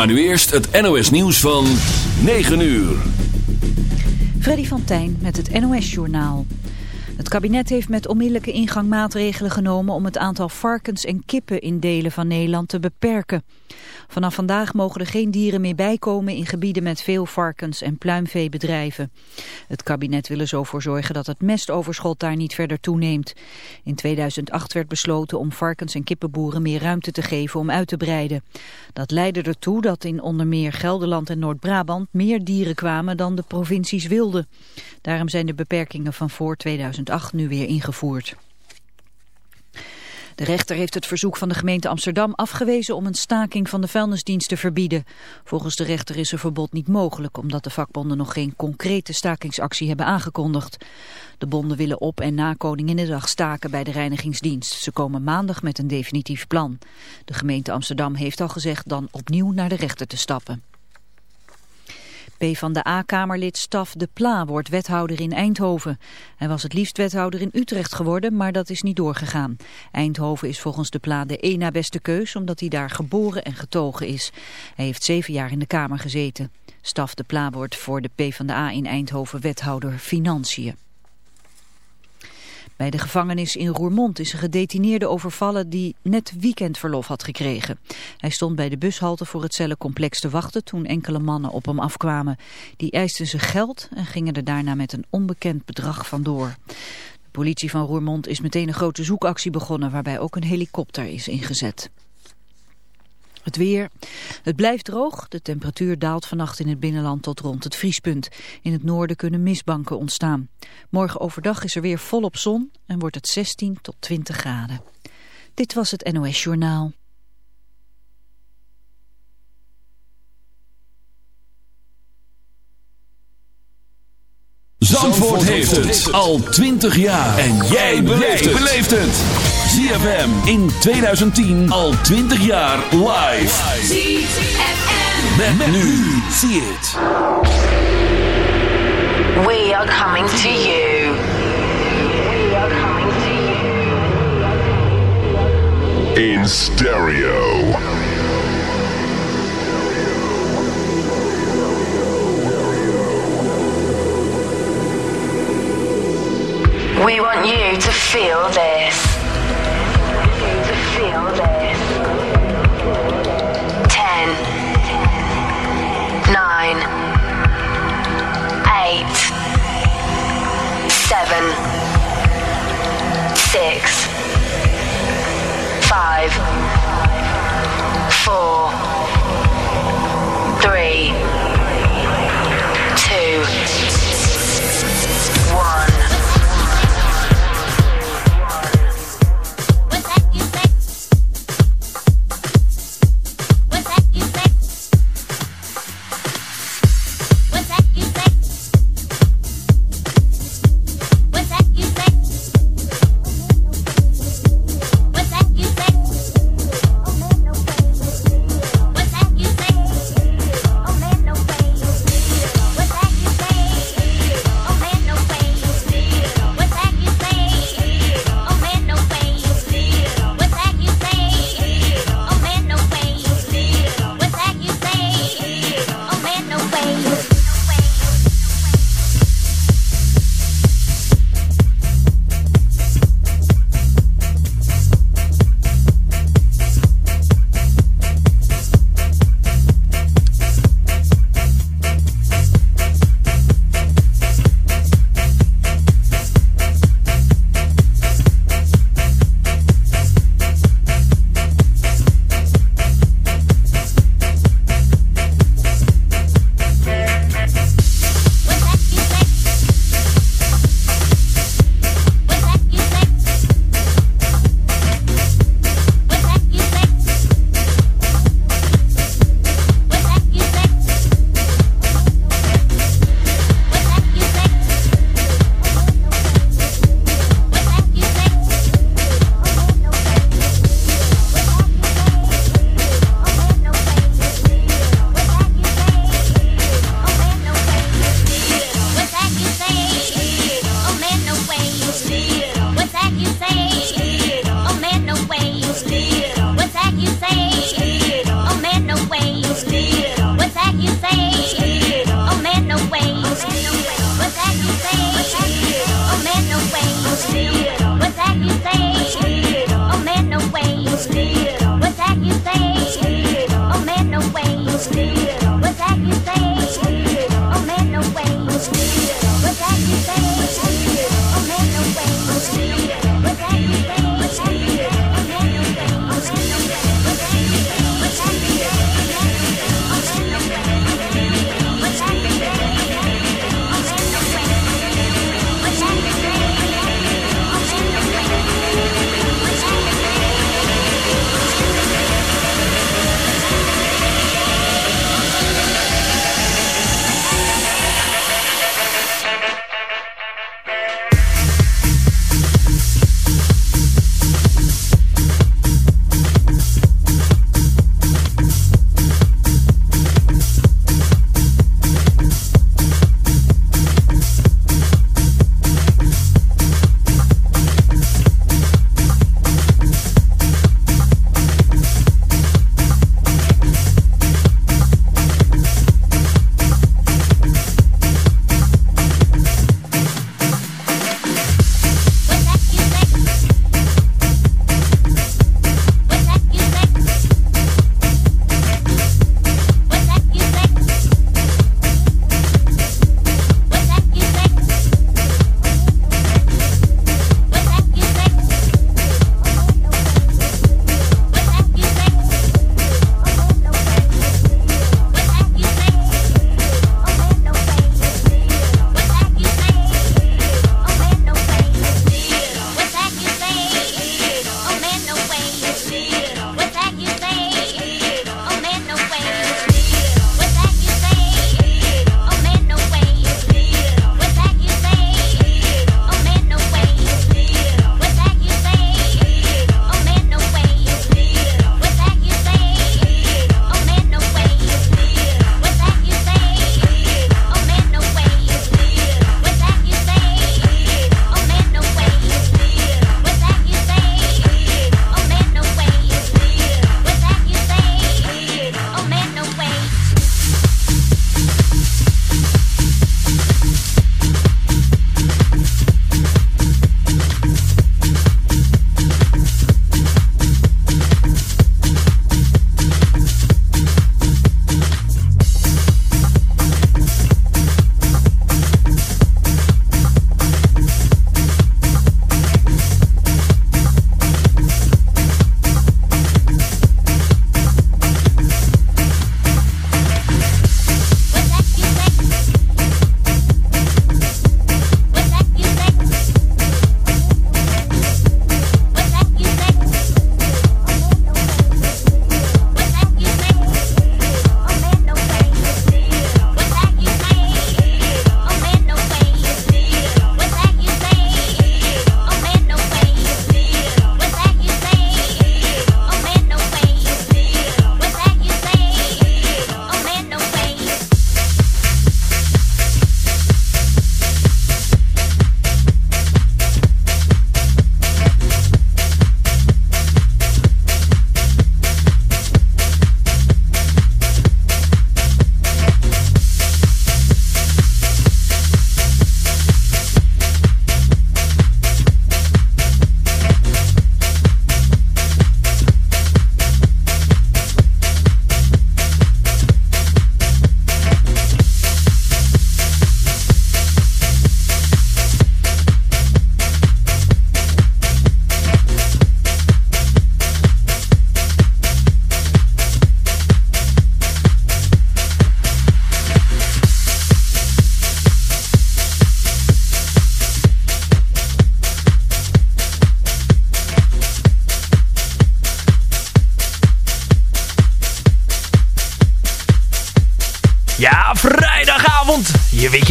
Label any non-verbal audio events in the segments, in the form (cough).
Maar nu eerst het NOS nieuws van 9 uur. Freddy van Tijn met het NOS Journaal. Het kabinet heeft met onmiddellijke ingang maatregelen genomen om het aantal varkens en kippen in delen van Nederland te beperken. Vanaf vandaag mogen er geen dieren meer bijkomen in gebieden met veel varkens- en pluimveebedrijven. Het kabinet wil er zo voor zorgen dat het mestoverschot daar niet verder toeneemt. In 2008 werd besloten om varkens- en kippenboeren meer ruimte te geven om uit te breiden. Dat leidde ertoe dat in onder meer Gelderland en Noord-Brabant meer dieren kwamen dan de provincies wilden. Daarom zijn de beperkingen van voor 2008 nu weer ingevoerd. De rechter heeft het verzoek van de gemeente Amsterdam afgewezen om een staking van de vuilnisdienst te verbieden. Volgens de rechter is een verbod niet mogelijk omdat de vakbonden nog geen concrete stakingsactie hebben aangekondigd. De bonden willen op en na Koninginnedag staken bij de reinigingsdienst. Ze komen maandag met een definitief plan. De gemeente Amsterdam heeft al gezegd dan opnieuw naar de rechter te stappen. PvdA-kamerlid Staf de Pla wordt wethouder in Eindhoven. Hij was het liefst wethouder in Utrecht geworden, maar dat is niet doorgegaan. Eindhoven is volgens de Pla de één beste keus, omdat hij daar geboren en getogen is. Hij heeft zeven jaar in de Kamer gezeten. Staf de Pla wordt voor de PvdA in Eindhoven wethouder Financiën. Bij de gevangenis in Roermond is een gedetineerde overvallen die net weekendverlof had gekregen. Hij stond bij de bushalte voor het cellencomplex te wachten toen enkele mannen op hem afkwamen. Die eisten zijn geld en gingen er daarna met een onbekend bedrag vandoor. De politie van Roermond is meteen een grote zoekactie begonnen waarbij ook een helikopter is ingezet. Het weer. Het blijft droog. De temperatuur daalt vannacht in het binnenland tot rond het vriespunt. In het noorden kunnen mistbanken ontstaan. Morgen overdag is er weer volop zon en wordt het 16 tot 20 graden. Dit was het NOS Journaal. Zandvoort heeft het al 20 jaar. En jij beleeft het. ZFM in 2010 al 20 jaar live. ZFM. Met, met nu. Zie het. We are coming to you. We are coming to you. in stereo. We want you to feel this. Feel. Ten. Nine. Eight. Seven. Six. Five. Four. Three.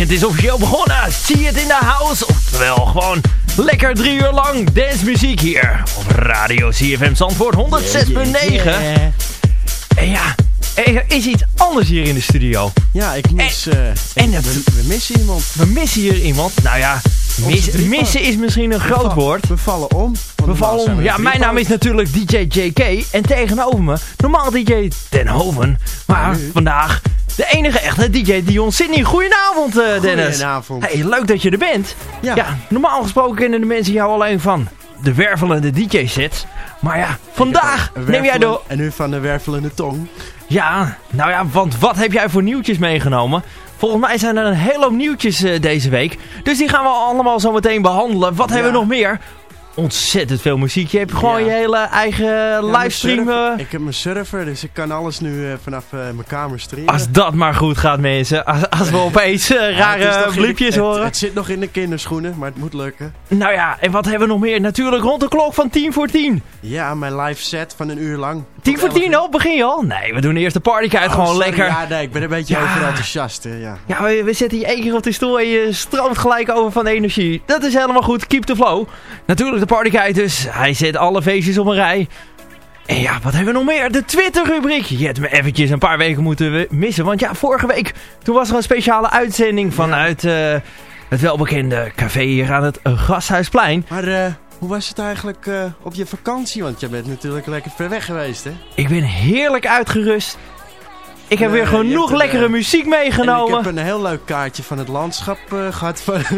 Weekend is officieel begonnen. Zie het in de house, oftewel gewoon lekker drie uur lang dancemuziek hier op Radio CFM Zandvoort 106.9. En ja, er is iets anders hier in de studio. Ja, ik mis... En, uh, en we, we, missen iemand. We missen hier iemand. Nou ja, mis, missen is misschien een groot woord. We vallen om. We vallen om. Ja, mijn naam is natuurlijk DJ JK. En tegenover me, normaal DJ Den Hoven. Maar vandaag de enige echte DJ Dion Sydney. Goedenavond uh, Dennis. Goedenavond. Hey, leuk dat je er bent. Ja. ja. Normaal gesproken kennen de mensen jou alleen van de wervelende DJ-sets. Maar ja, vandaag neem jij door... En nu van de wervelende tong. Ja, nou ja, want wat heb jij voor nieuwtjes meegenomen? Volgens mij zijn er een hele hoop nieuwtjes uh, deze week. Dus die gaan we allemaal zo meteen behandelen. Wat ja. hebben we nog meer? Ontzettend veel muziek. Je hebt gewoon je hele eigen ja, livestream. Uh... Ik heb mijn server, dus ik kan alles nu uh, vanaf uh, mijn kamer streamen. Als dat maar goed gaat mensen. Als, als we opeens (laughs) rare ja, bliepjes horen. Het, het, zit nog in de kinderschoenen, maar het moet lukken. Nou ja, en wat hebben we nog meer? Natuurlijk rond de klok van 10 voor 10. Ja, mijn live set van een uur lang. 10 voor 10 al? Begin je al? Nee, we doen eerst de partykite oh, gewoon sorry, lekker. Ja, nee, ik ben een beetje ja. overenthousiast. Ja, ja we, we zetten je één keer op de stoel en je stroomt gelijk over van energie. Dat is helemaal goed. Keep the flow. Natuurlijk de partykite dus. Hij zet alle feestjes op een rij. En ja, wat hebben we nog meer? De Twitter-rubriek. Je hebt me eventjes een paar weken moeten missen. Want ja, vorige week toen was er een speciale uitzending vanuit uh, het welbekende café hier aan het Gasthuisplein. Maar uh, hoe was het eigenlijk uh, op je vakantie? Want je bent natuurlijk lekker ver weg geweest, hè? Ik ben heerlijk uitgerust. Ik heb weer genoeg lekkere muziek meegenomen. ik heb een heel leuk kaartje van het landschap gehad van... (laughs)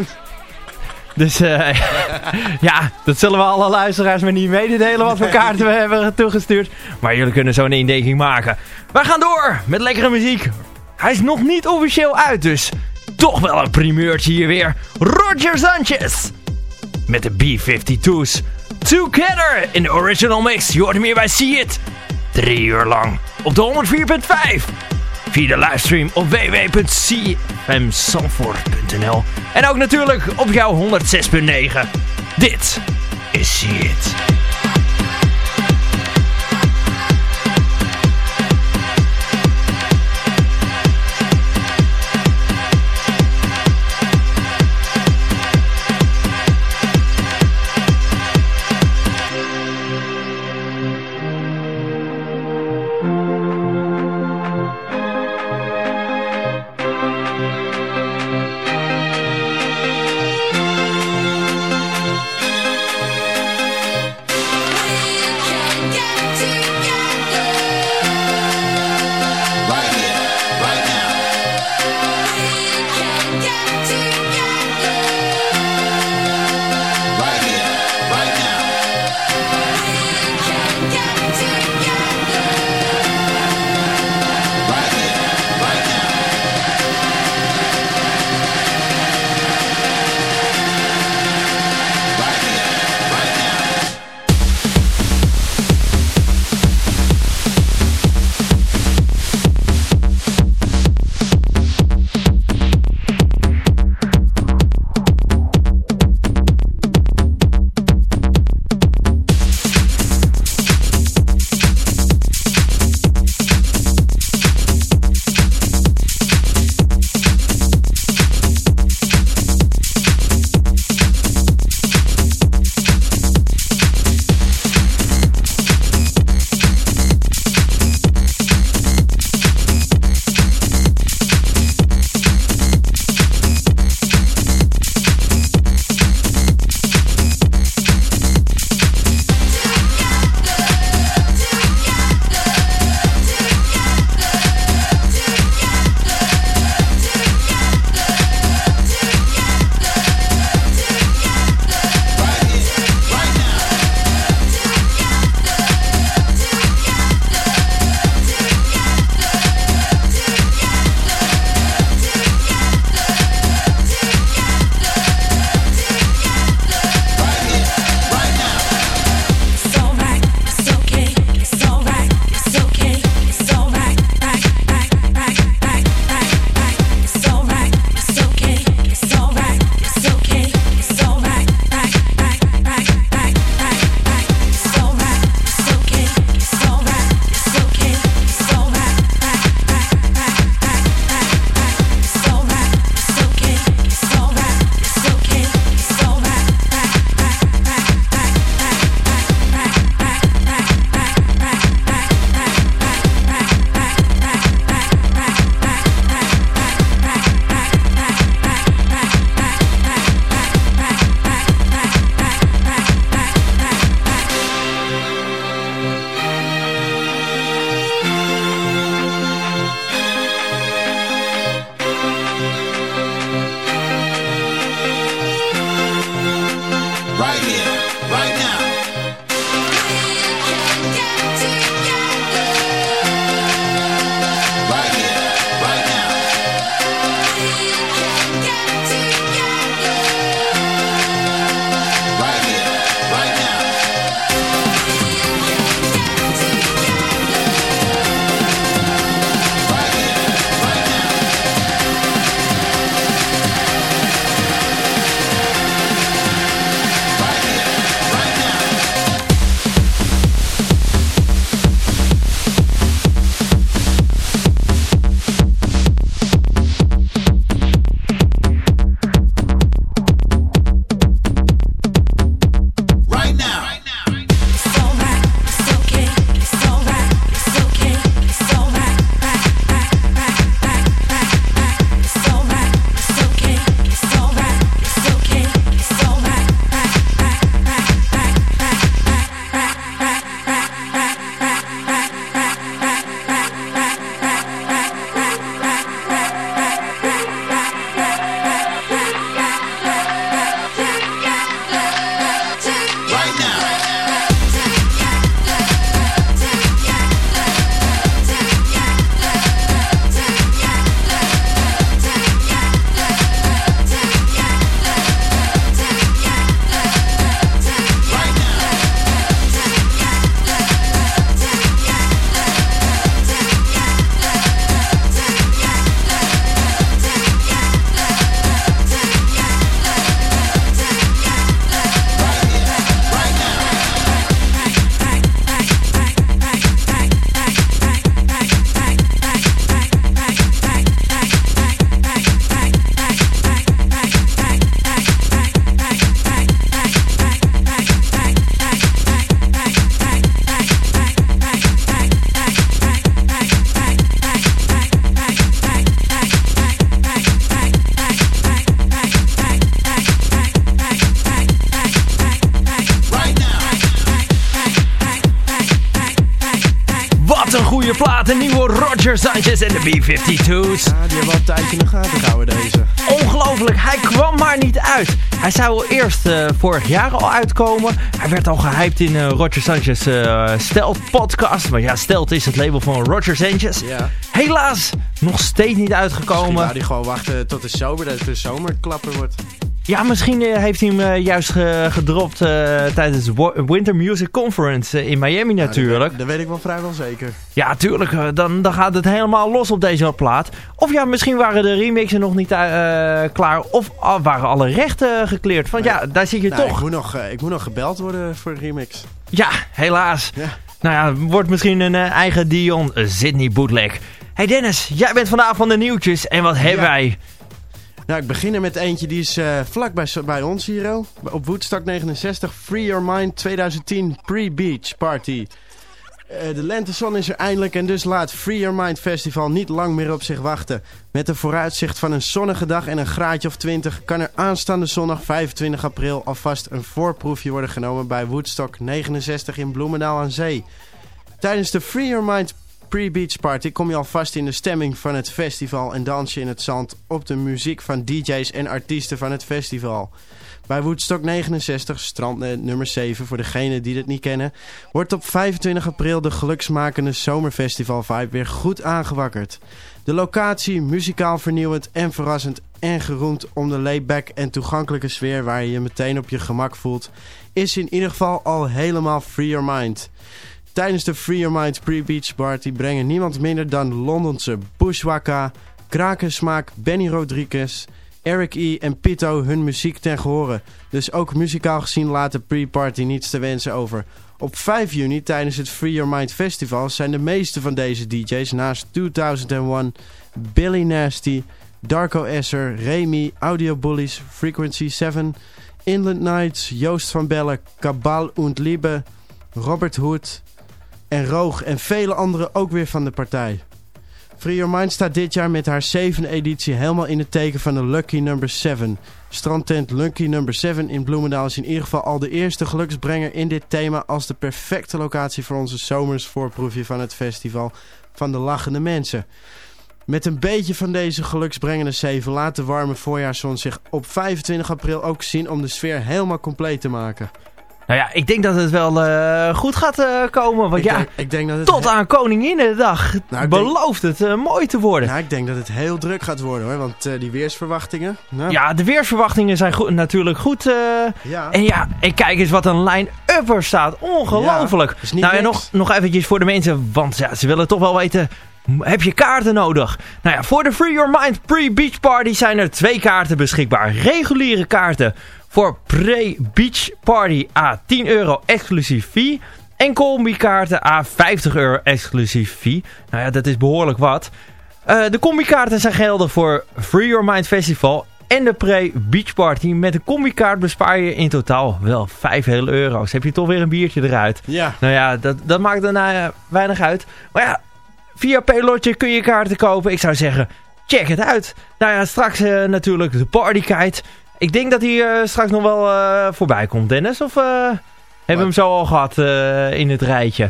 Dus uh, (laughs) ja, dat zullen we alle luisteraars maar niet mededelen wat voor kaarten we hebben toegestuurd. Maar jullie kunnen zo'n indeking maken. Wij gaan door met lekkere muziek. Hij is nog niet officieel uit, dus toch wel een primeurtje hier weer. Roger Sanchez met de B-52's. Together in de original mix. Je hoort hem hier bij See It. Drie uur lang op de 104.5 via de livestream op www.cfmsanford.nl en ook natuurlijk op jouw 106.9. Dit is See It. Roger Sanchez en de B-52's. Ja, die hebben al een tijdje in de gaten gehouden deze. Ongelooflijk, hij kwam maar niet uit. Hij zou eerst uh, vorig jaar al uitkomen. Hij werd al gehyped in uh, Roger Sanchez uh, Stelt podcast. Maar ja, Stelt is het label van Roger Sanchez. Ja. Helaas, nog steeds niet uitgekomen. Wou hij gewoon wachten tot de zomer, dat het de zomerklapper wordt. Ja, misschien uh, heeft hij hem uh, juist ge gedropt tijdens de Winter Music Conference in Miami natuurlijk. Ja, dat, dat, weet ik wel vrijwel zeker. Ja, tuurlijk. Dan, dan gaat het helemaal los op deze plaat. Of ja, misschien waren de remixen nog niet klaar. Of waren alle rechten gekleerd. Want ja, daar zit je nou, toch. Ik moet, nog, ik moet nog gebeld worden voor remix. Ja, helaas. Ja. Nou ja, wordt misschien een eigen Dion Sydney bootleg. Hey Dennis, jij bent vandaag van de nieuwtjes. En wat hebben Ja. wij? Nou, ik begin er met eentje die is uh, vlak bij, ons hier. Op Woodstock 69, Free Your Mind 2010 Pre-Beach Party. Uh, de lentezon is er eindelijk en dus laat Free Your Mind Festival niet lang meer op zich wachten. Met een vooruitzicht van een zonnige dag en een graadje of 20 kan er aanstaande zondag 25 april alvast een voorproefje worden genomen bij Woodstock 69 in Bloemendaal aan Zee. Tijdens de Free Your Mind Pre-Beach Party kom je alvast in de stemming van het festival en dans je in het zand op de muziek van DJ's en artiesten van het festival. Bij Woodstock 69, strandnet nummer 7 voor degenen die het niet kennen, wordt op 25 april de geluksmakende zomerfestival vibe weer goed aangewakkerd. De locatie, muzikaal vernieuwend en verrassend en geroemd om de layback en toegankelijke sfeer waar je je meteen op je gemak voelt, is in ieder geval al helemaal free your mind. Tijdens de Free Your Mind Pre-Beach Party brengen niemand minder dan Londense Bushwaka, Krakensmaak, Benny Rodriguez, Eric E. en Pito hun muziek ten gehore. Dus ook muzikaal gezien laat de pre-party niets te wensen over. Op 5 juni tijdens het Free Your Mind Festival zijn de meeste van deze DJ's naast 2001, Billy Nasty, Darko Esser, Remy, Audio Bullies, Frequency 7, Inland Nights, Joost van Bellen, Kabal und Liebe, Robert Hood en Roog en vele anderen ook weer van de partij. Free Your Mind staat dit jaar met haar zevende editie helemaal in het teken van de Lucky Number 7. Strandtent Lucky Number 7 in Bloemendaal is in ieder geval al de eerste geluksbrenger in dit thema als de perfecte locatie voor onze zomers voorproefje van het festival van de lachende mensen. Met een beetje van deze geluksbrengende zeven laat de warme voorjaarszon zich op 25 april ook zien om de sfeer helemaal compleet te maken. Nou ja, ik denk dat het wel uh, goed gaat uh, komen. Want ik ja, denk, ik denk dat het tot aan Koninginnedag Nou, belooft het uh, mooi te worden. Ja, ik denk dat het heel druk gaat worden hoor. Want die weersverwachtingen... Nou, Ja, de weersverwachtingen zijn goed, natuurlijk goed. ja. En ja, en kijk eens wat een line-up er staat. Ongelooflijk. nou en niks. nog, nog eventjes voor de mensen. Want ja, ze willen toch wel weten... Heb je kaarten nodig? Nou ja, voor de Free Your Mind Pre-Beach Party zijn er twee kaarten beschikbaar. Reguliere kaarten voor pre-beach party A 10 euro exclusief fee. En combi-kaarten A 50 euro exclusief fee. Nou ja, dat is behoorlijk wat. Uh, de combi-kaarten zijn geldig voor Free Your Mind Festival en de pre-beach party. Met de combi-kaart bespaar je in totaal wel 5 hele euro's. Heb je toch weer een biertje eruit. Ja. Nou ja, dat, dat maakt nou ja, weinig uit. Maar ja, via Paylotje kun je kaarten kopen. Ik zou zeggen, check het uit. Nou ja, straks uh, natuurlijk de partykite. Ik denk dat hij uh, straks nog wel uh, voorbij komt, Dennis. Of uh, hebben we hem zo al gehad in het rijtje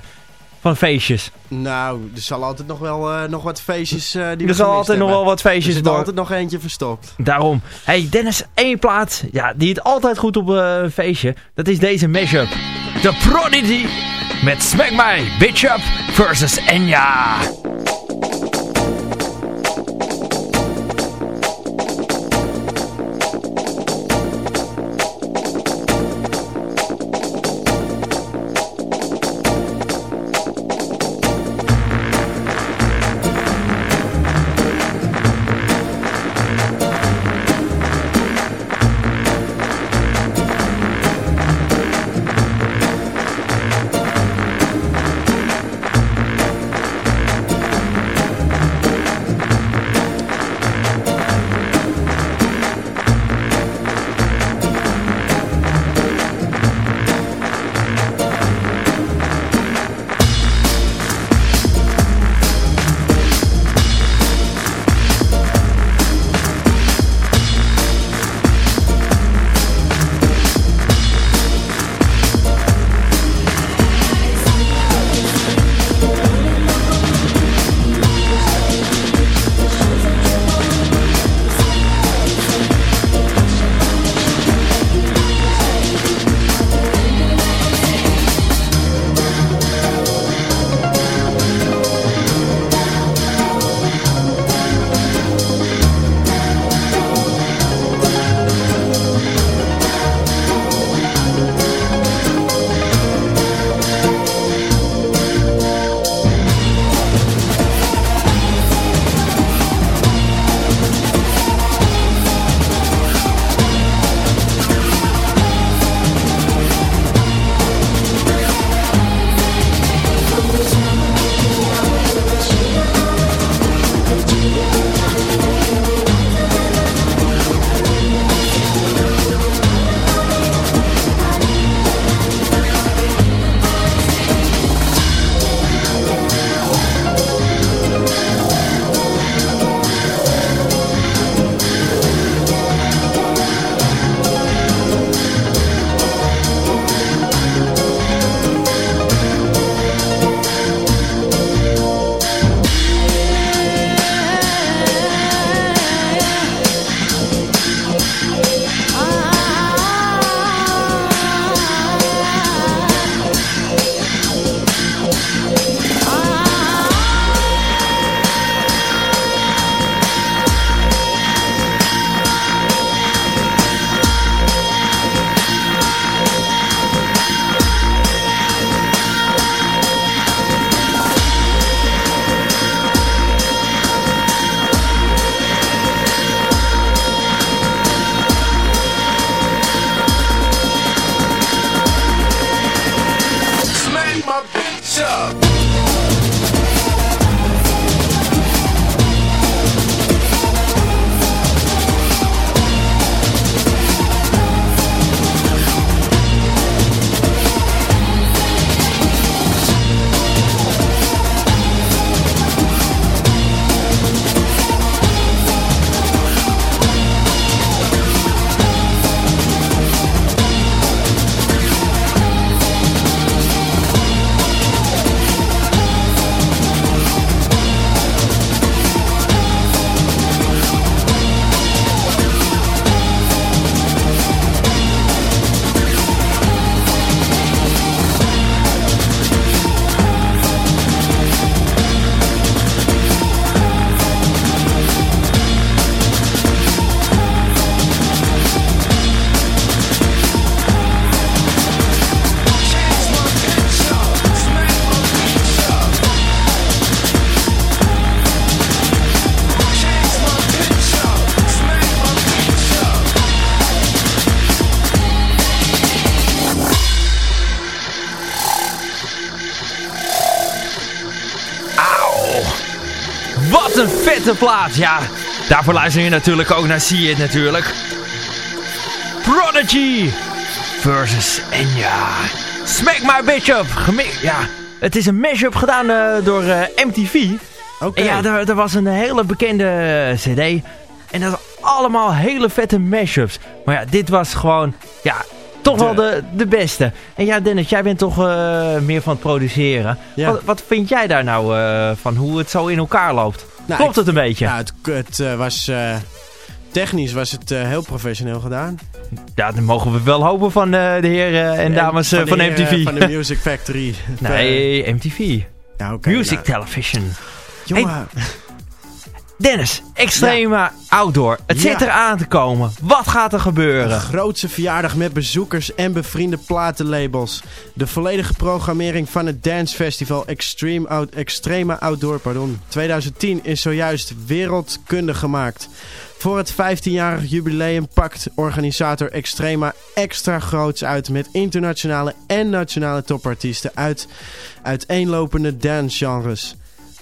van feestjes? Nou, er zal altijd nog wel nog wat feestjes die Er zal altijd hebben. nog wel wat feestjes Er zit door. altijd nog eentje verstopt. Daarom. Hey Dennis, één plaat. Ja, die het altijd goed op een feestje. Dat is deze mashup. The Prodigy met Smack My Bitch Up versus Enya. Een vette plaat. Ja, daarvoor luister je natuurlijk ook naar See It natuurlijk. Prodigy versus Enya. Smack My Bitch Up. Gemi ja, het is een mashup gedaan uh, door uh, MTV. Oké. Ja, er, er, was een hele bekende uh, cd. En dat allemaal hele vette mashups. Maar ja, dit was gewoon... Ja, toch de. wel de, de beste. En ja, Dennis, jij bent toch uh, meer van het produceren. Ja. Wat, wat, vind jij daar nou uh, van hoe het zo in elkaar loopt? Nou, Klopt het een beetje? Ja, het, het uh, was... technisch was het heel professioneel gedaan. Ja, dan mogen we wel hopen van de heren en dames van, van MTV. van de (laughs) Music Factory. nee, MTV. Ja, okay, Music nou. Television. Jongen... Hey. Dennis, Extrema ja. Outdoor. Het ja. zit eraan te komen. Wat gaat er gebeuren? De grootste verjaardag met bezoekers en bevriende platenlabels. De volledige programmering van het Dance Festival Extreme Out Extrema Outdoor pardon, 2010 is zojuist wereldkundig gemaakt. Voor het 15-jarig jubileum pakt organisator Extrema extra groots uit met internationale en nationale topartiesten uit uiteenlopende dancegenres.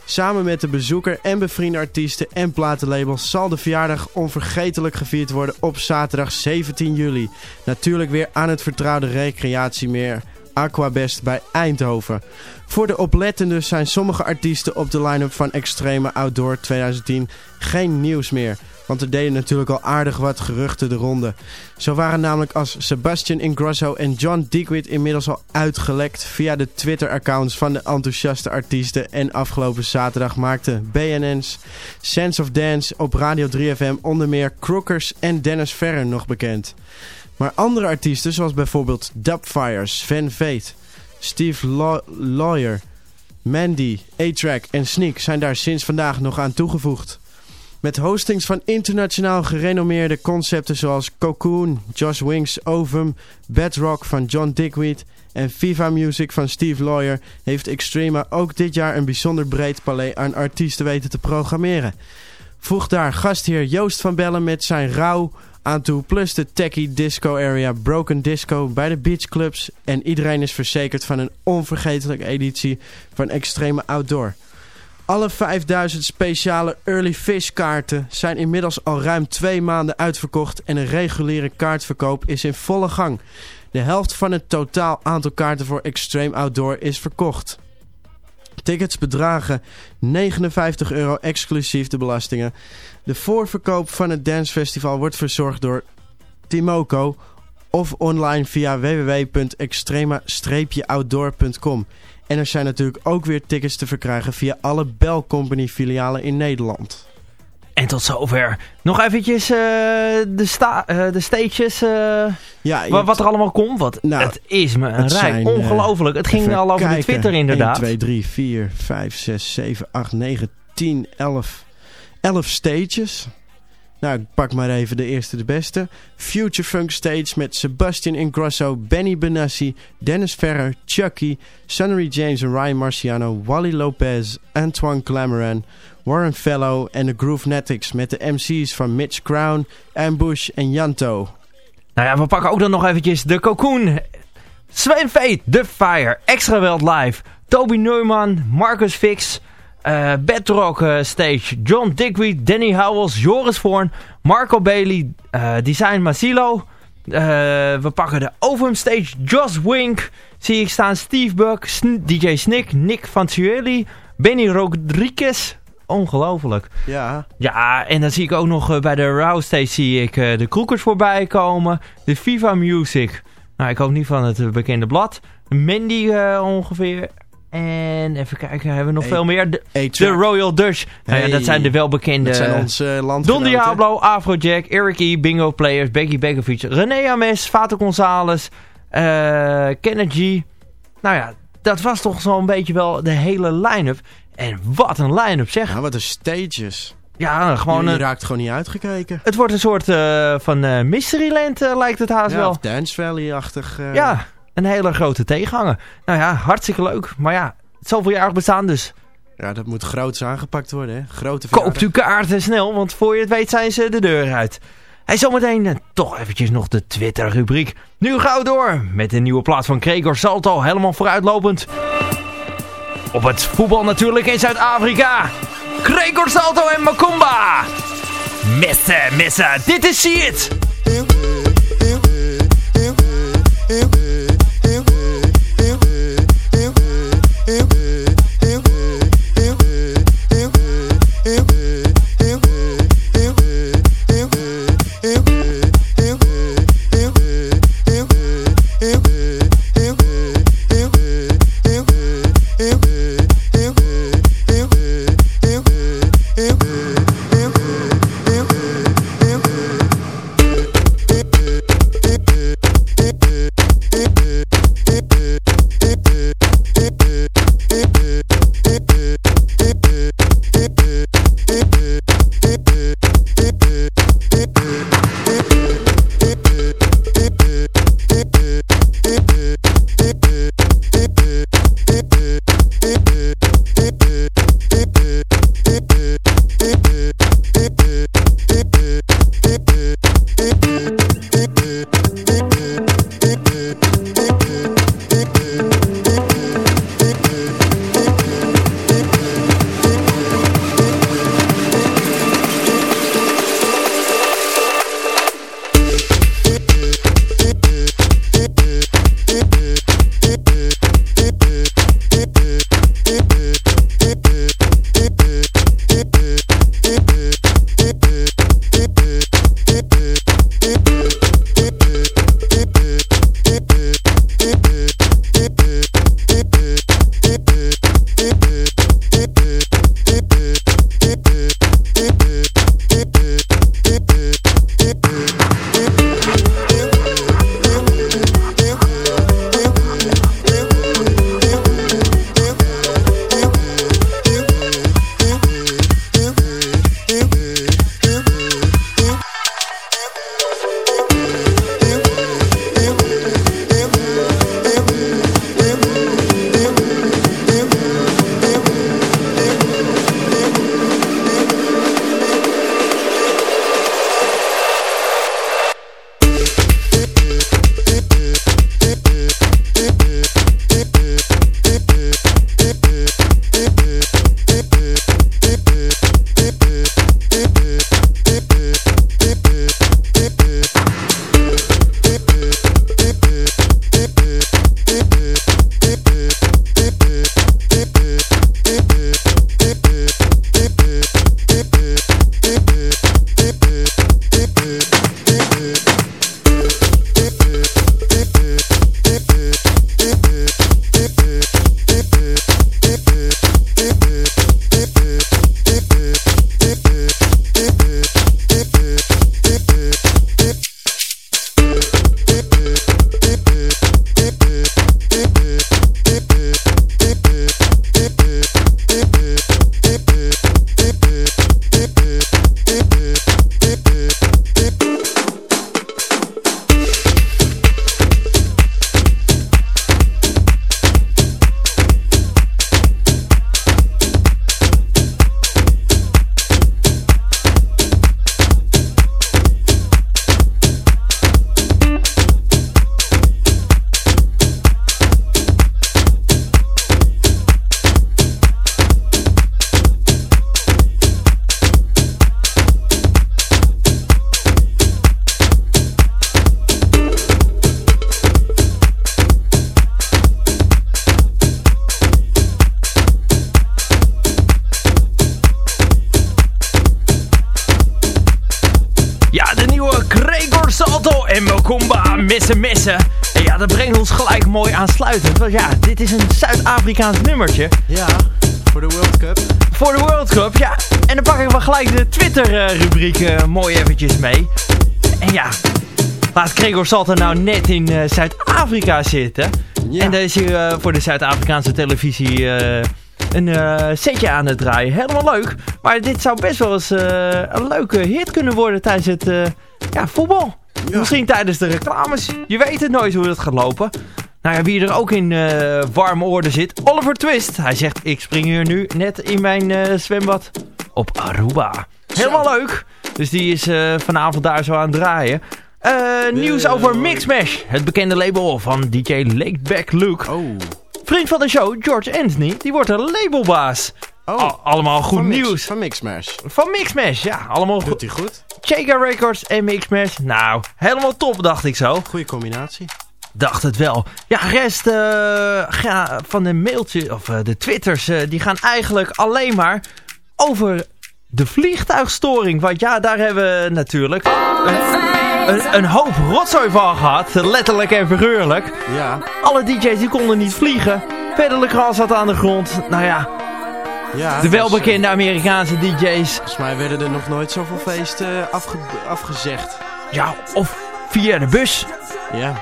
Samen met de bezoeker en bevriende artiesten en platenlabels zal de verjaardag onvergetelijk gevierd worden op zaterdag 17 juli. Natuurlijk weer aan het vertrouwde recreatiemeer Aquabest bij Eindhoven. Voor de oplettenden zijn sommige artiesten op de line-up van Extreme Outdoor 2010 geen nieuws meer. Want er deden natuurlijk al aardig wat geruchten de ronde. Zo waren namelijk als Sebastian Ingrosso en John Digweed inmiddels al uitgelekt via de Twitter-accounts van de enthousiaste artiesten. En afgelopen zaterdag maakten BNN's Sense of Dance op Radio 3FM onder meer Crookers en Dennis Ferrer nog bekend. Maar andere artiesten zoals bijvoorbeeld Dubfire, Sven Veet, Steve Law Lawyer, Mandy, A-Track en Sneak zijn daar sinds vandaag nog aan toegevoegd. Met hostings van internationaal gerenommeerde concepten zoals Cocoon, Josh Wings, Ovum, Bedrock van John Digweed en Viva Music van Steve Lawyer heeft Extrema ook dit jaar een bijzonder breed palet aan artiesten weten te programmeren. Voeg daar gastheer Joost van Bellen met zijn rouw aan toe, plus de techie disco area Broken Disco bij de beachclubs en iedereen is verzekerd van een onvergetelijke editie van Extreme Outdoor. Alle 5000 speciale Early Fish kaarten zijn inmiddels al ruim twee maanden uitverkocht en een reguliere kaartverkoop is in volle gang. De helft van het totaal aantal kaarten voor Extreme Outdoor is verkocht. Tickets bedragen 59 euro exclusief de belastingen. De voorverkoop van het dancefestival wordt verzorgd door Timoco of online via www.extrema-outdoor.com. En er zijn natuurlijk ook weer tickets te verkrijgen via alle Bell Company filialen in Nederland. En tot zover. Nog eventjes uh, de, sta uh, de stages. Uh, ja, wat, wat er allemaal komt. Want nou, het is me een rij. Ongelooflijk. Het ging al over de Twitter inderdaad. 1, 2, 3, 4, 5, 6, 7, 8, 9, 10, 11. 11 stages. Nou, ik pak maar even de eerste de beste. Future Funk Stage met Sebastian Ingrosso, Benny Benassi, Dennis Ferrer, Chucky, Sunnery James en Ryan Marciano, Wally Lopez, Antoine Clamaran, Warren Fellow en de Groovenetics met de MC's van Mitch Crown, Ambush en Janto. Nou ja, we pakken ook dan nog eventjes de Cocoon. Sven Fate, The Fire, Extra World Live, Toby Neumann, Marcus Fix... Uh, Bedrock uh, Stage, John Digweed, Danny Howells, Joris Voorn, Marco Bailey, uh, Design Masilo. we pakken de Ovum Stage, Josh Wink, zie ik staan, Steve Buck, Sn DJ Snick, Nick Fanciulli, Benny Rodriguez. Ongelooflijk. Ja. Ja, en dan zie ik ook nog bij de Rouse Stage zie ik de Kroekers voorbij komen. De Viva Music. Nou, ik hoop niet van het bekende blad. Mandy ongeveer. En even kijken, hebben we nog veel meer? De, de Royal Dutch. Hey. Nou ja, dat zijn de welbekende... Dat zijn onze uh, Don Diablo, Afrojack, Eric E, Bingo Players, Becky Begovic, René Ames, Vato Gonzalez, uh, Kennedy. Nou ja, dat was toch zo'n beetje wel de hele line-up. En wat een line-up zeg. Ja, wat een stages. Ja, gewoon... Je, raakt gewoon niet uitgekeken. Het wordt een soort uh, van uh, Mysteryland lijkt het haast ja, wel. Dance Valley-achtig. Ja, een hele grote tegenhanger. Nou ja, hartstikke leuk. Maar ja, zoveel jaar bestaan dus. Ja, dat moet groots aangepakt worden, hè. Grote Koopt u kaarten snel, want voor je het weet zijn ze de deur uit. Hij zometeen uh, toch eventjes nog de Twitter-rubriek. Nu gaan we door met de nieuwe plaats van Gregor Salto, helemaal vooruitlopend. Op het voetbal natuurlijk in Zuid-Afrika. Gregor Salto en Macumba. Missen, missen. Dit is See It. it. Zuid-Afrikaans nummertje. Ja, voor de World Cup. Voor de World Cup, ja. En dan pak ik wel gelijk de Twitter-rubriek uh, mooi eventjes mee. En ja, laat Gregor Salter nou net in uh, Zuid-Afrika zitten. Ja. En daar is hij uh, voor de Zuid-Afrikaanse televisie een setje aan het draaien. Helemaal leuk. Maar dit zou best wel eens een leuke hit kunnen worden tijdens het ja, voetbal. Ja. Misschien tijdens de reclames. Je weet het nooit hoe het gaat lopen. Nou ja, wie er ook in uh, warme orde zit. Oliver Twist. Hij zegt, ik spring hier nu net in mijn uh, zwembad op Aruba. Helemaal leuk. Dus die is uh, vanavond daar zo aan het draaien. nieuws over Mixmash. Het bekende label van DJ Lakeback Luke. Oh. Vriend van de show, George Anthony, die wordt een labelbaas. Oh, Al- allemaal goed van Mix- nieuws. Van Mixmash. Van Mixmash, ja. Allemaal goed. Doet hij goed. Chega Records en Mixmash. Nou, helemaal top, dacht ik zo. Goeie combinatie. Dacht het wel. Ja, rest eh, ga, van de mailtjes, of eh, de twitters, eh, die gaan eigenlijk alleen maar over de vliegtuigstoring. Want ja, daar hebben we natuurlijk een, een, een hoop rotzooi van gehad. Letterlijk en figuurlijk. Ja, Alle DJ's die konden niet vliegen. Verder Kral zat aan de grond. Nou ja, ja. de welbekende Amerikaanse DJ's. eh, volgens mij werden er nog nooit zoveel feesten afge afgezegd. Ja, of via de bus. Ja.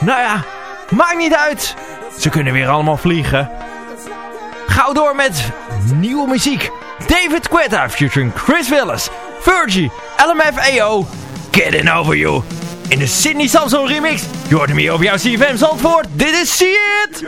Nou ja, maakt niet uit. Ze kunnen weer allemaal vliegen. Gauw door met nieuwe muziek. David Guetta featuring Chris Willis, Virgie, LMFAO, Getting Over You. In de Sydney Samson remix. Je hoort hem hier op jouw CFM Zandvoort. Dit is See It!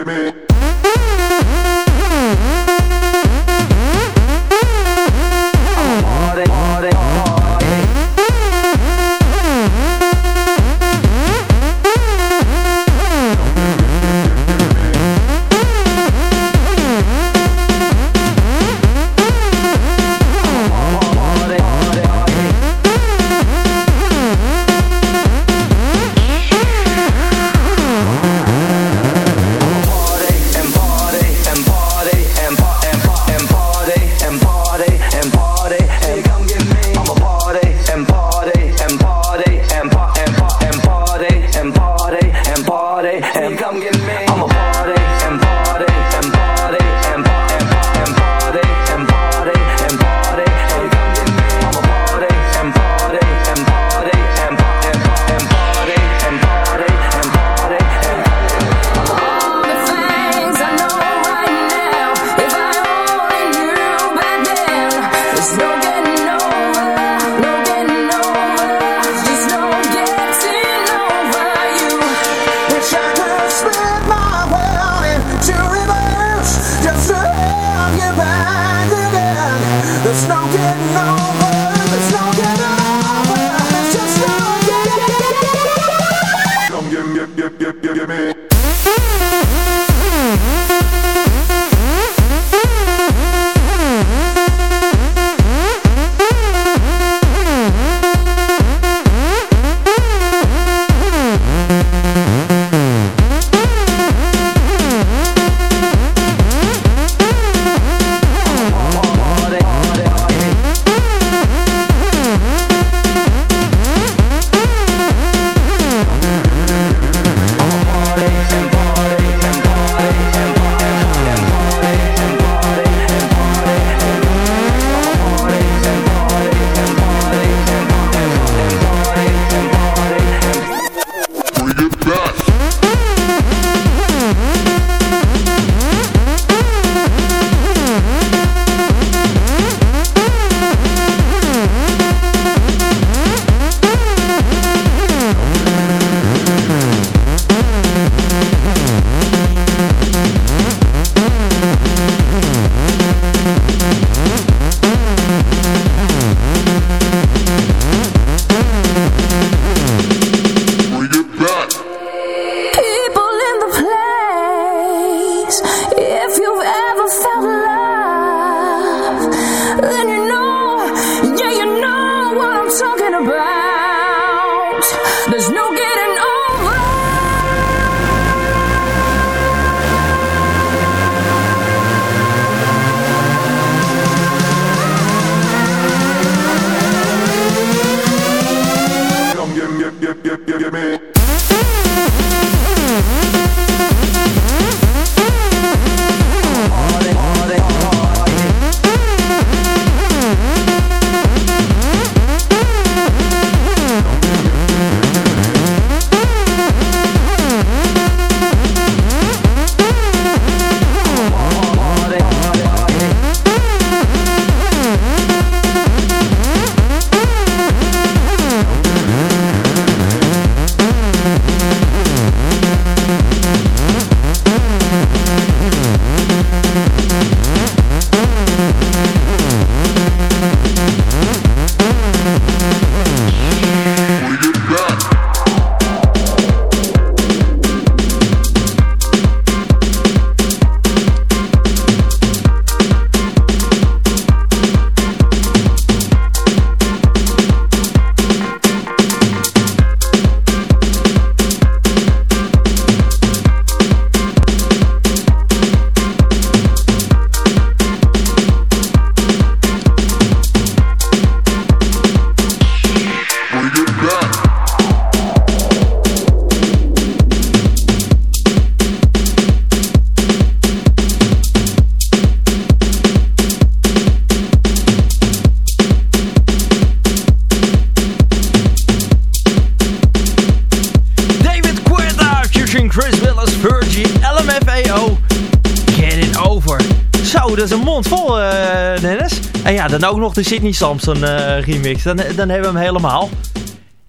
Dat is een mond vol, uh, Dennis. En ja, dan ook nog de Sydney Samson uh, remix. Dan, dan hebben we hem helemaal.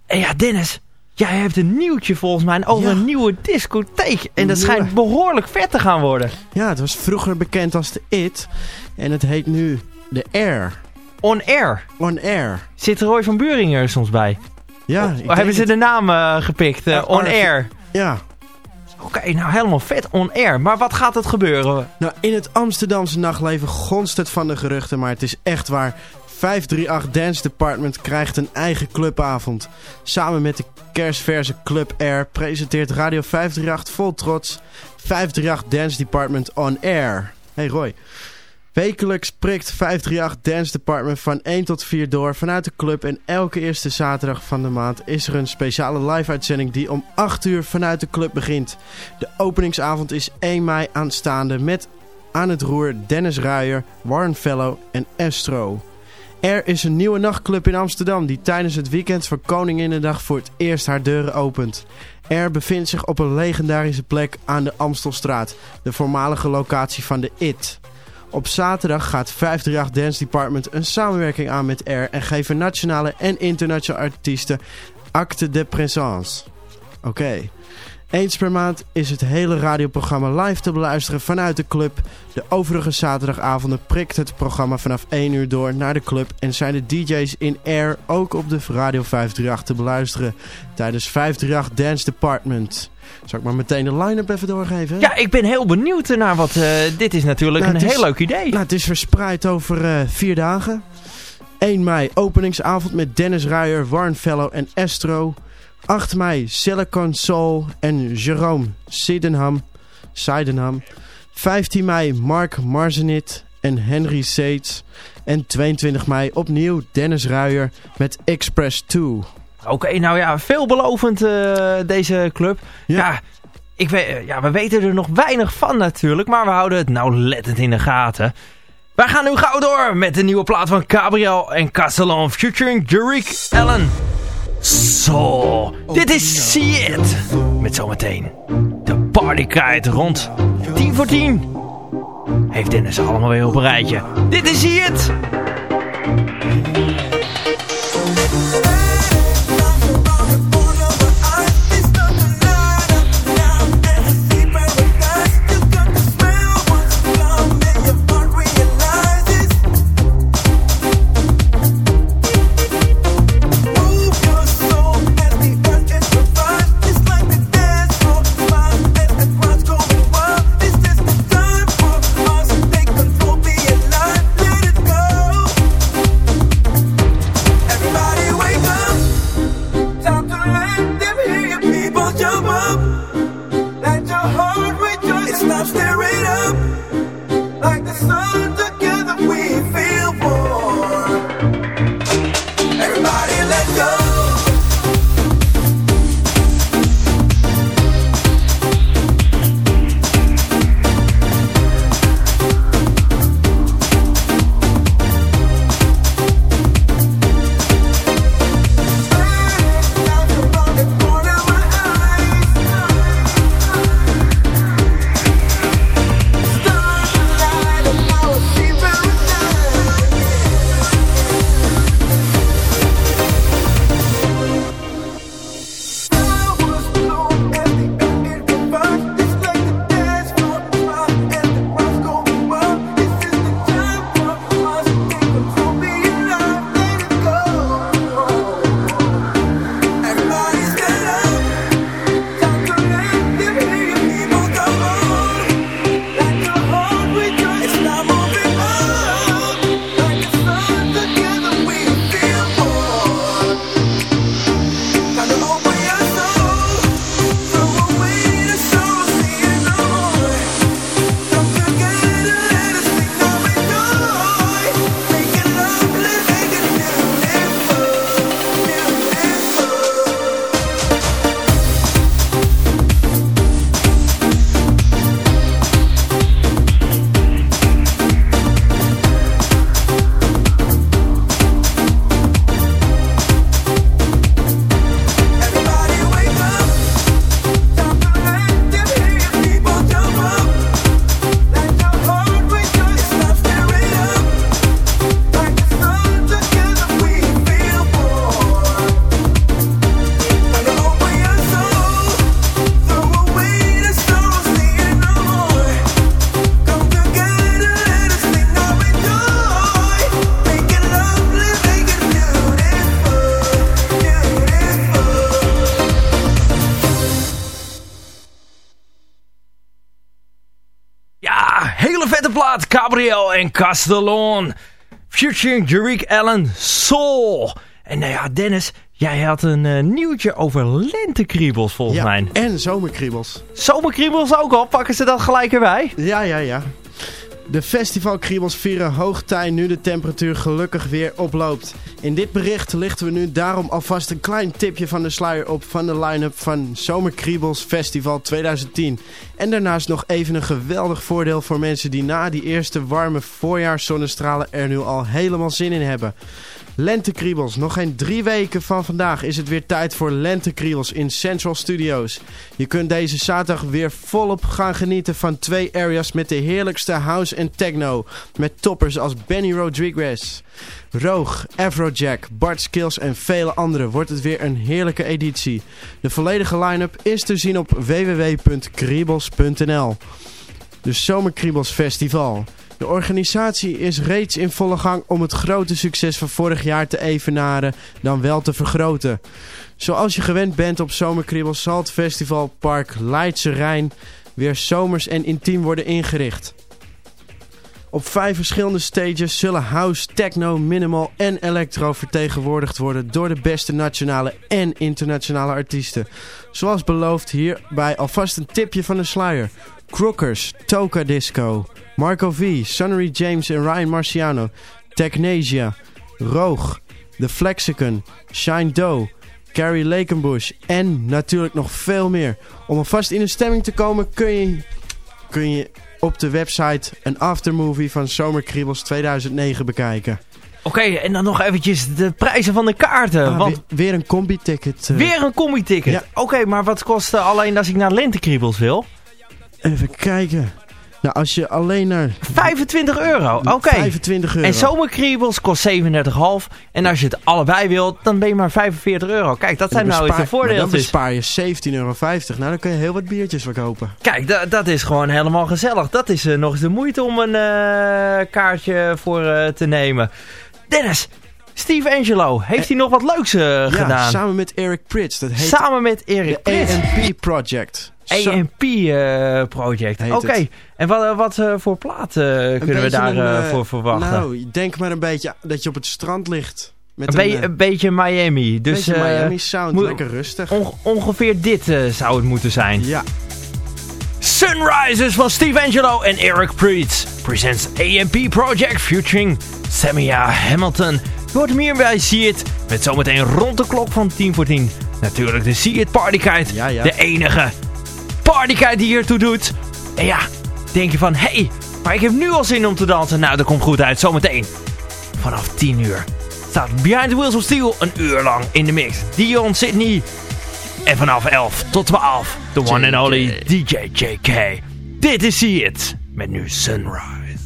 En ja, Dennis, jij hebt een nieuwtje volgens mij over een nieuwe discotheek. En dat schijnt behoorlijk vet te gaan worden. Ja, het was vroeger bekend als de IT. En het heet nu de Air. On Air? On Air. Zit Roy van Buringen soms bij? Ja. Hebben ze de naam uh, gepikt? On Air? Ja. Oké, nou helemaal vet on air. Maar wat gaat het gebeuren? Nou, in het Amsterdamse nachtleven gonst het van de geruchten, maar het is echt waar. 538 Dance Department krijgt een eigen clubavond. Samen met de kerstverse Club Air presenteert Radio 538 vol trots 538 Dance Department on Air. Hey Roy. Wekelijks prikt 538 Dance Department van 1 tot 4 door vanuit de club. En elke eerste zaterdag van de maand is er een speciale live-uitzending die om 8 uur vanuit de club begint. De openingsavond is 1 mei aanstaande met aan het roer Dennis Ruijer, Warren Fellow en Estro. Er is een nieuwe nachtclub in Amsterdam die tijdens het weekend voor Koninginnedag voor het eerst haar deuren opent. Er bevindt zich op een legendarische plek aan de Amstelstraat, de voormalige locatie van de IT. Op zaterdag gaat 538 Dance Department een samenwerking aan met Air en geven nationale en internationale artiesten acte de présence. Oké. Eens per maand is het hele radioprogramma live te beluisteren vanuit de club. De overige zaterdagavonden prikt het programma vanaf 1 uur door naar de club en zijn de DJ's in air ook op de Radio 538 te beluisteren tijdens 538 Dance Department. Zal ik maar meteen de line-up even doorgeven? Ja, ik ben heel benieuwd naar wat... Uh, dit is natuurlijk nou, een heel leuk idee. Nou, het is verspreid over uh, vier dagen. 1 mei openingsavond met Dennis Ruijer, Warren Fellow en Estro. 8 mei Silicon Soul en Jerome Sydenham. Sydenham. 15 mei Mark Marzenit en Henry Sates. En 22 mei opnieuw Dennis Ruijer met Express 2. Oké, nou ja, veelbelovend uh, deze club. Ja. ja. ik weet, ja, we weten er nog weinig van natuurlijk, maar we houden het nauwlettend in de gaten. Wij gaan nu gauw door met de nieuwe plaat van Gabriel en Castellan featuring Jerick Allen. Zo, dit is See It. Met zometeen de partykite rond 10 voor 10. Heeft Dennis allemaal weer op een rijtje. Dit is See It. Gabriel en Castellon. Featuring Jerick Allen, Soul. En nou ja, Dennis, jij had een uh, nieuwtje over lentekriebels volgens ja, mij. en zomerkriebels. Zomerkriebels ook al, pakken ze dat gelijk erbij? Ja, ja, ja. De festivalkriebels vieren hoogtij nu de temperatuur gelukkig weer oploopt. In dit bericht lichten we nu daarom alvast een klein tipje van de sluier op van de line-up van Zomerkriebels Festival 2010. En daarnaast nog even een geweldig voordeel voor mensen die na die eerste warme voorjaarszonnestralen er nu al helemaal zin in hebben. Lentekriebels. Nog geen drie weken van vandaag is het weer tijd voor Lentekriebels in Central Studios. Je kunt deze zaterdag weer volop gaan genieten van twee areas met de heerlijkste house en techno. Met toppers als Benny Rodriguez, Roog, Afrojack, Bart Skills en vele anderen wordt het weer een heerlijke editie. De volledige line-up is te zien op www.kriebels.nl. De Zomerkriebels Festival. De organisatie is reeds in volle gang om het grote succes van vorig jaar te evenaren, dan wel te vergroten. Zoals je gewend bent op Zomerkriebels zal het festivalpark Leidse Rijn weer zomers en intiem worden ingericht. Op vijf verschillende stages zullen house, techno, minimal en electro vertegenwoordigd worden door de beste nationale en internationale artiesten. Zoals beloofd hierbij alvast een tipje van de sluier. Crookers, Toka Disco, Marco V, Sunnery James en Ryan Marciano, Technasia, Roog, The Flexicon, Shine Doe, Carrie Lakenbush en natuurlijk nog veel meer. Om alvast in de stemming te komen kun je, kun je op de website een aftermovie van Zomerkriebels 2009 bekijken. Oké, okay, en dan nog eventjes de prijzen van de kaarten. Ah, want weer, weer, een combi-ticket. Uh... Weer een combi-ticket? Ja. Oké, okay, maar wat kost uh, alleen als ik naar Lentekriebels wil? Even kijken. Nou, als je alleen naar... 25 euro, oké. Okay. 25 euro. En zomerkriebels kost 37,5. En als je het allebei wilt, dan ben je maar 45 euro. Kijk, dat zijn nou eens de voordelen. Dan bespaar je 17,50 euro. Nou, dan kun je heel wat biertjes verkopen. Kijk, dat is gewoon helemaal gezellig. Dat is uh, nog eens de moeite om een uh, kaartje voor uh, te nemen. Dennis, Steve Angelo, heeft hij nog wat leuks ja, gedaan? samen met Eric Prits. Dat heet samen met Eric Prits. AMP Project. AMP uh, Project. Oké, okay. en wat, wat uh, voor plaat uh, kunnen we daarvoor voor verwachten? Nou, denk maar een beetje dat je op het strand ligt. Met een, een, een beetje Miami. Dus, beetje Miami sound, lekker rustig. On, ongeveer dit zou het moeten zijn. Ja. Sunrises van Steve Angelo en Eric Preets presents AMP Project featuring Samia Hamilton. Je hoort meer bij See It met zometeen rond de klok van 10 voor 10. Natuurlijk de See It Party Kite, ja, ja. de enige partykite die hiertoe doet. En ja, denk je van, hé, hey, maar ik heb nu al zin om te dansen. Nou, dat komt goed uit, zometeen. Vanaf 10 uur staat Behind the Wheels of Steel een uur lang in de mix. Dion Sydney. En vanaf 11 tot 12, the one and only DJ JK. Dit is See It, met nu Sunrise.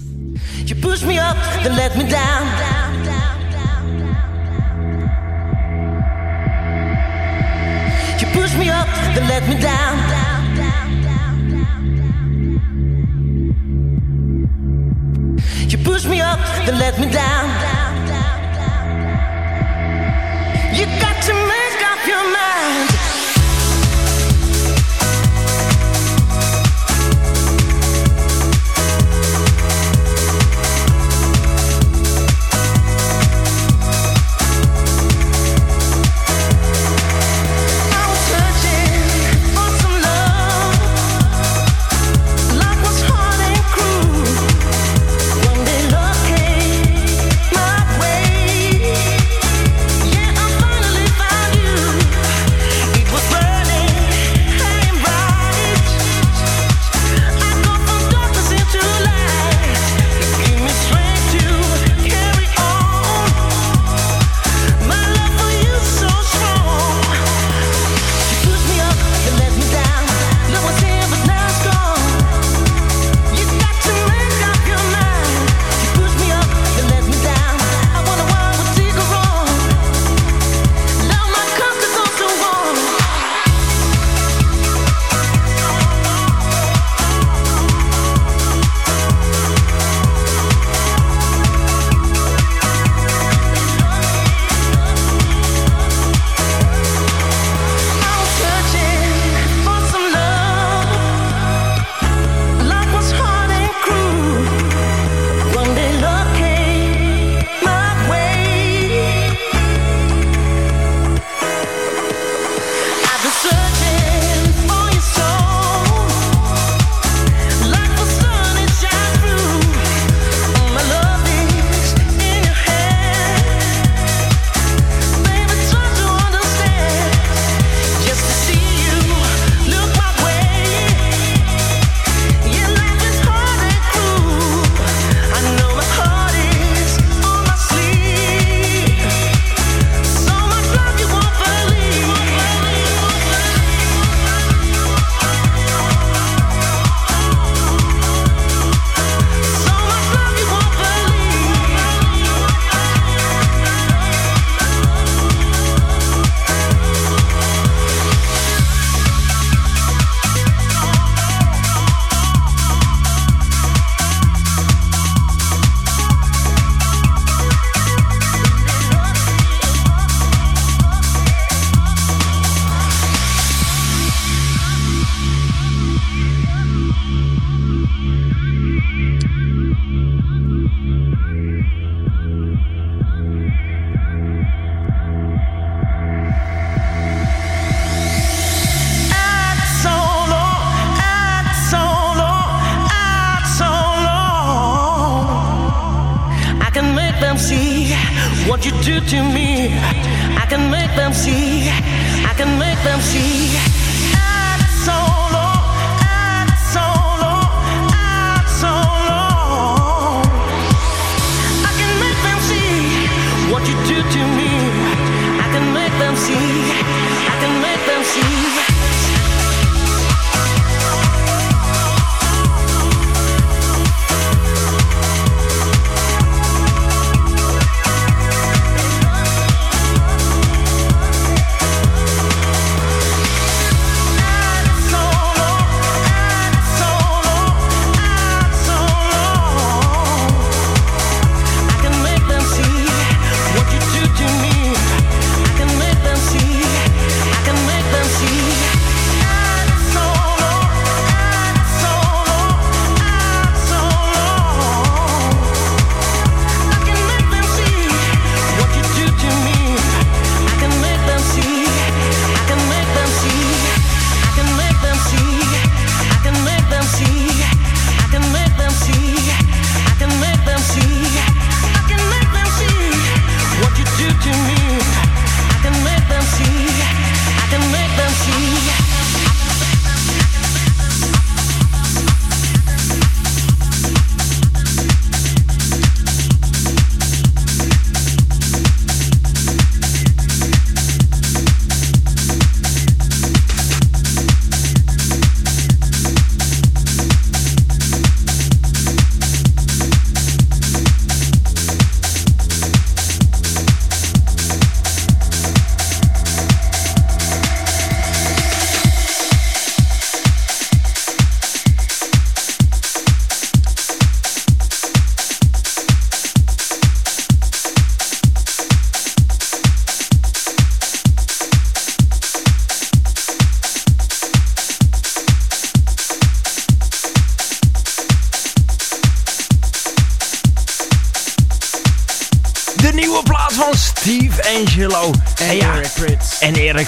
You push me up, then let me down. You push me up, then let me down. You push me up, then let me down. You got to make up your mind.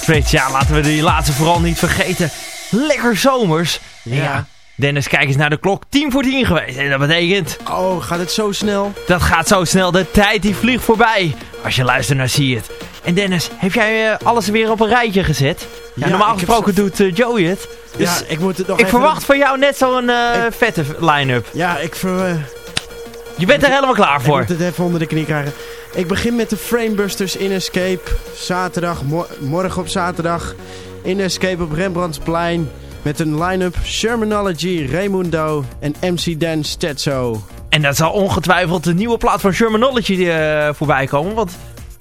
Prits, ja, laten we die laatste vooral niet vergeten. Lekker zomers. Ja. Dennis, kijk eens naar de klok. 10 voor 10 geweest. En dat betekent, Oh, gaat het zo snel? dat gaat zo snel. De tijd die vliegt voorbij. Als je luistert naar Zie het. En Dennis, heb jij eh, alles weer op een rijtje gezet? Ja, Ja, normaal ik gesproken doet eh, Joey het. Dus ja, ik moet het nog ik even... verwacht van jou net zo'n eh, Ik- vette line-up. Ja, ik, ver, Je bent er helemaal klaar ik voor. moet het even onder de knie krijgen. Ik begin met de Framebusters in Escape. Zaterdag, mo- morgen op zaterdag. In Escape op Rembrandtsplein. Met een line-up Shermanology, Raimundo en MC Dan Stetso. En dat zal ongetwijfeld de nieuwe plaat van Shermanology eh voorbij komen. Want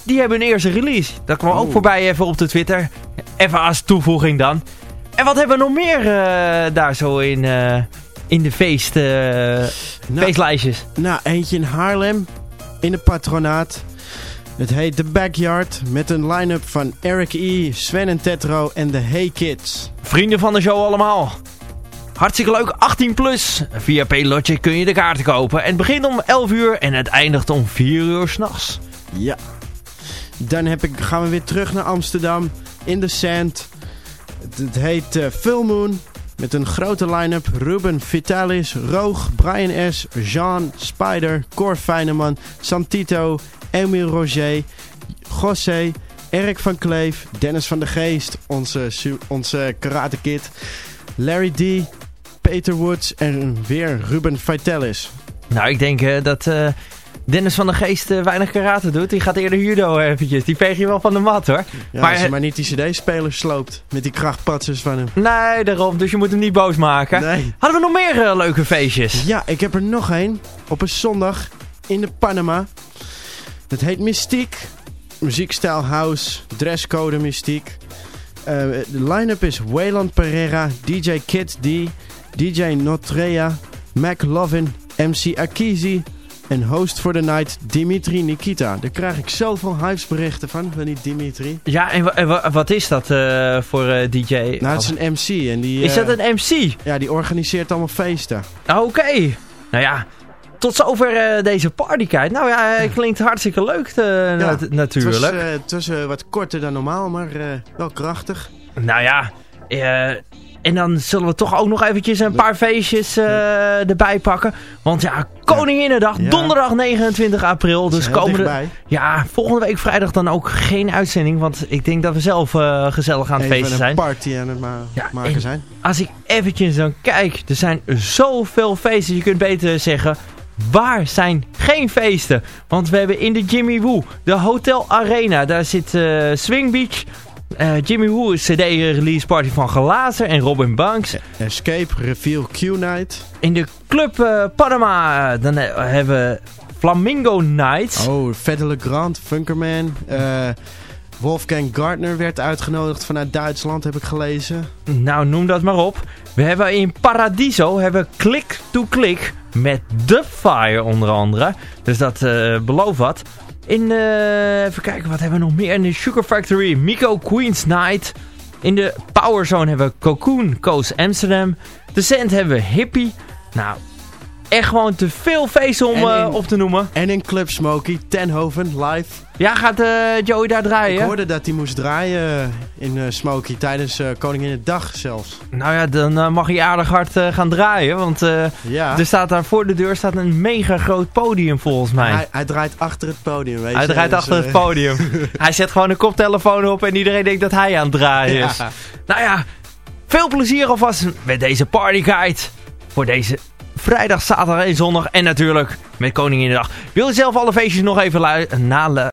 die hebben een eerste release. Dat kwam ook voorbij even op de Twitter. Even als toevoeging dan. En wat hebben we nog meer eh, daar zo in, eh, in de feest, Nou, feestlijstjes? nou, eentje in Haarlem. In de patronaat. Het heet The Backyard. Met een line-up van Eric E., Sven en Tetro en de Hey Kids. Vrienden van de show allemaal. Hartstikke leuk, 18 plus. Via Paylogic kun je de kaarten kopen. En het begint om 11 uur en het eindigt om 4 uur s'nachts. Ja. Dan heb ik, gaan we weer terug naar Amsterdam. In the Sand. Het, het heet eh, Full Moon. Met een grote line-up. Ruben Vitalis, Roog, Brian S., Jean, Spider, Cor Feyneman, Santito, Emile Roger, José, Erik van Kleef, Dennis van de Geest, onze, onze karate kid, Larry D., Peter Woods en weer Ruben Vitalis. Nou, ik denk eh, dat eh, Dennis van der Geest eh, weinig karate doet. Die gaat eerder judo eventjes. Die veeg je wel van de mat hoor. Ja, Maar, als eh, hij maar niet die cd-speler sloopt met die krachtpatsers van hem. Nee, daarom. Dus je moet hem niet boos maken. Nee. Hadden we nog meer eh, leuke feestjes? Ja, ik heb er nog één. Op een zondag in de Panama. Het heet Mystiek. Muziekstijl house, dresscode mystiek. Eh, de line-up is Wayland Pereira, DJ Kid D, DJ Notrea, Mac Lovin, MC Akizi en host for the night Dimitri Nikita. Daar krijg ik zoveel hypesberichten van, van die Dimitri. Ja, en, wa- en wa- wat is dat eh, voor eh, DJ? Nou, het is een MC en die, Is eh, dat een MC? ja, die organiseert allemaal feesten. Ah, Oké. Nou ja, tot zover eh, deze partykite. Nou ja, eh, klinkt hartstikke leuk eh, natuurlijk. was, eh, het was eh, wat korter dan normaal, maar eh, wel krachtig. Nou ja, eh, en dan zullen we toch ook nog eventjes een paar feestjes eh, erbij pakken. Want ja, Koninginnedag, Ja. donderdag 29 april. Dus komende, ja, volgende week vrijdag dan ook geen uitzending. Want ik denk dat we zelf eh, gezellig aan het Even feesten een zijn. party aan het ma- Ja, maken en- zijn. Als ik eventjes dan kijk, er zijn zoveel feesten. Je kunt beter zeggen, waar zijn geen feesten? Want we hebben in de Jimmy Woo, de Hotel Arena, daar zit eh, Swing Beach. Eh, Jimmy Woo is CD-release party van Glazer en Robin Banks. Escape, Reveal Q-Night. In de Club eh, Panama, dan eh, hebben we Flamingo Nights. Oh, Fedele Grand, Funkerman. Wolfgang Gardner werd uitgenodigd vanuit Duitsland, heb ik gelezen. Nou, noem dat maar op. We hebben in Paradiso hebben Click to Click met The Fire onder andere. Dus dat belooft wat. In, eh, even kijken, wat hebben we nog meer? In de Sugar Factory, Miko Queen's Night. In de Power Zone hebben we Cocoon Coast Amsterdam. De Cent hebben we Hippie. Nou, echt gewoon te veel feesten om eh, in- op te noemen. En in Club Smoky, Tenhoven, live. Ja, gaat eh, Joey daar Ik draaien? hoorde dat hij moest draaien in eh, Smoky tijdens eh Koninginnedag zelfs. Nou ja, dan mag hij aardig hard gaan draaien. Want Ja, er staat daar voor de deur staat een mega groot podium volgens mij. hij, hij draait achter het podium, weet Hij je. draait Dus, achter het podium. (laughs) hij zet gewoon een koptelefoon op en iedereen denkt dat hij aan het draaien is. Ja. Nou ja, veel plezier alvast met deze partyguide. Voor deze vrijdag, zaterdag en zondag. En natuurlijk met Koninginnedag. Wil je zelf alle feestjes nog even lu- nale-